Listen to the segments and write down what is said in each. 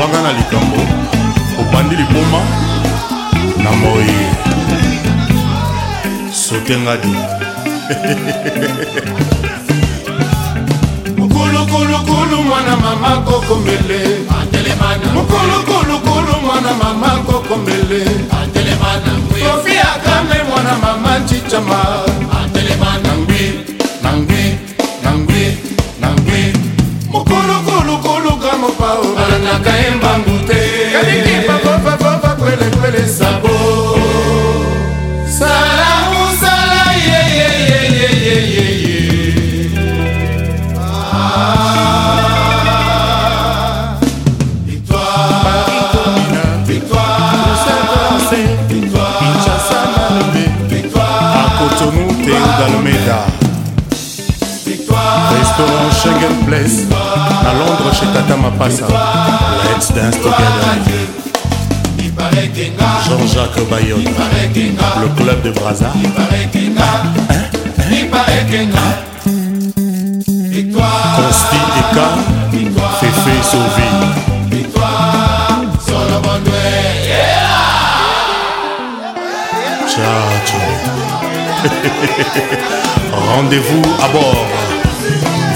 ozwanga na likambo obandi liboma na moi sotenga di mukulukulu mwana mama kokomele mukulukulu mwana mama kokomele kofi akame mwana mama cicama Schengen Place, à Londres chez Tata Mapasa. Let's dance together. Jean-Jacques Bayonne, le club de Braza. Consti Eka, Fefe Sauvé. Ciao, ciao. Rendez-vous à bord.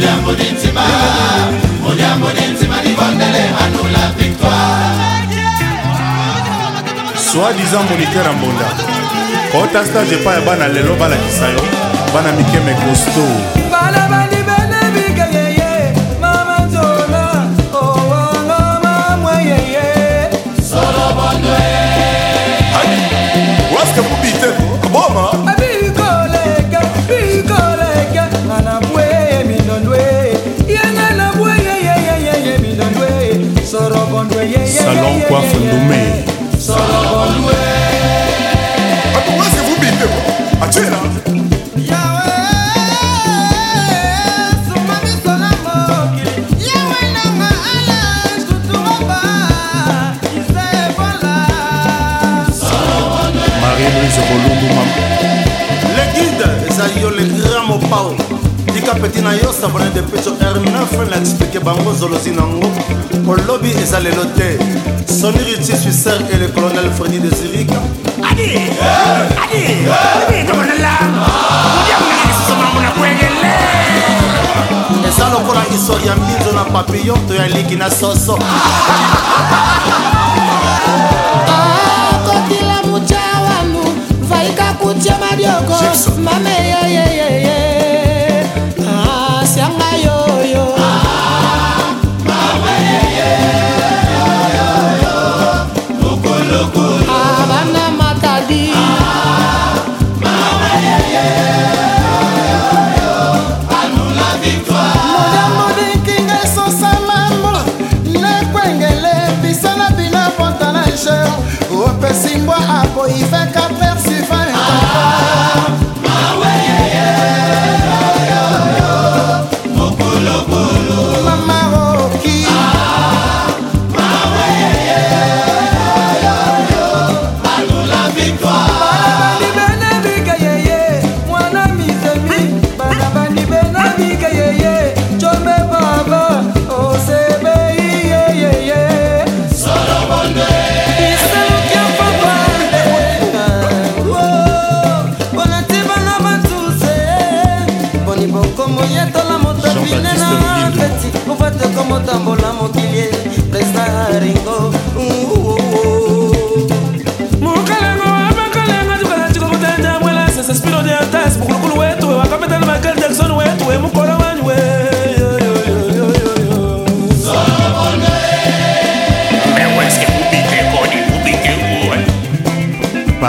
Modiambo Dintima, Modiambo Dintima, Livandele, Hanou la victoire. Soi-disant moniteur en bonda. Kota stage epai ya bana lelo balakisa yo bana mikeme kosto bana bani kwa fundume akomwezi ah, vubinde achela marie louise bolumbu mam le guide ezali yo le grand mopao tika peti na yo sabone de peco r9 na explike bango zolozi nango olobi eza lelo te soni riti suissere e le colonel fredi de zirika eza lokola histoire ya mbinzo na papillon to ya liki na soso akotila mucawamu vaika kutia madioko mame yeyeye foi feca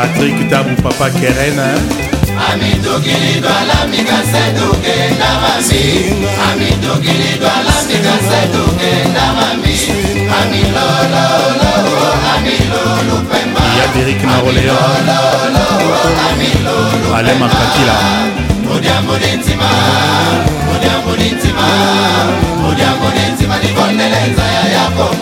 Patrick Tabou Papa Keren amitokili twalamika se tokenda mami amitokili twalamika se tokenda mami amilololo amilolu pemba yaderik naroleyo ale makakila modiambo nentima modiambo nentima modiambo nentima likondelenza ya yakobo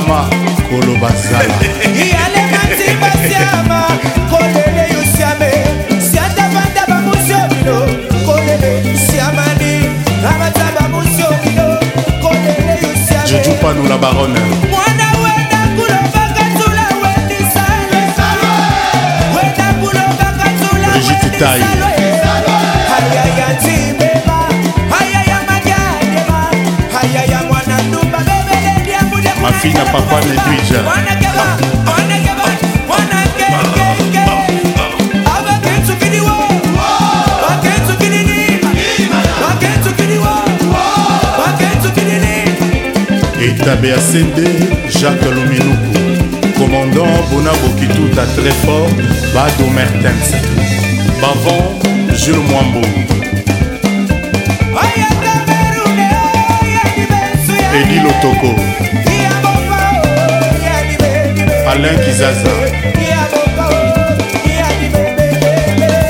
mama koloba zala yalekati basiama kolele yosiame siatavanda bamusio bino kolele siamani abaza bamusio bino kolele yosiame joju panula barone mwana wenda kulobaka tula wendisale wenda kulobaka tula rigititai na papa néglige etabe ya sende jacques tout commandant bona très fort bado mertens bavon jules mwambo Alain Kizaza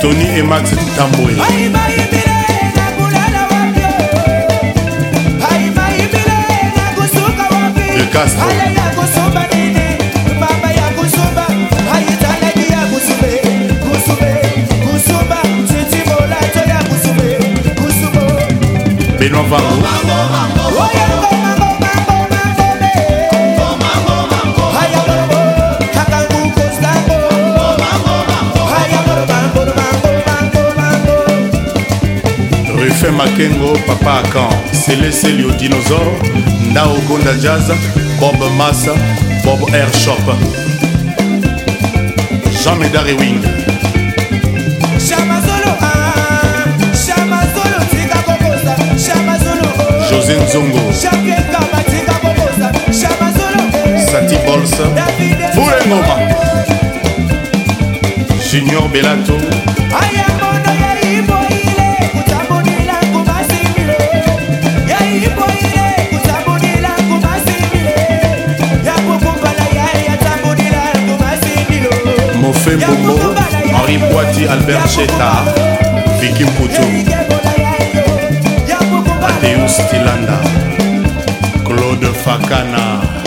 Tony et Max Tamboué De Castro makengo papa akan seleselio dinosaur ndao gonda jazz bob massa bob air shop jean medar ewing ah, oh. josé nzongo sati bols fulengoma junior belato Mofé Bongo, Henri Boiti, Albert Cheta, Vicky Mputu, Adeus Tilanda, Claude Fakana.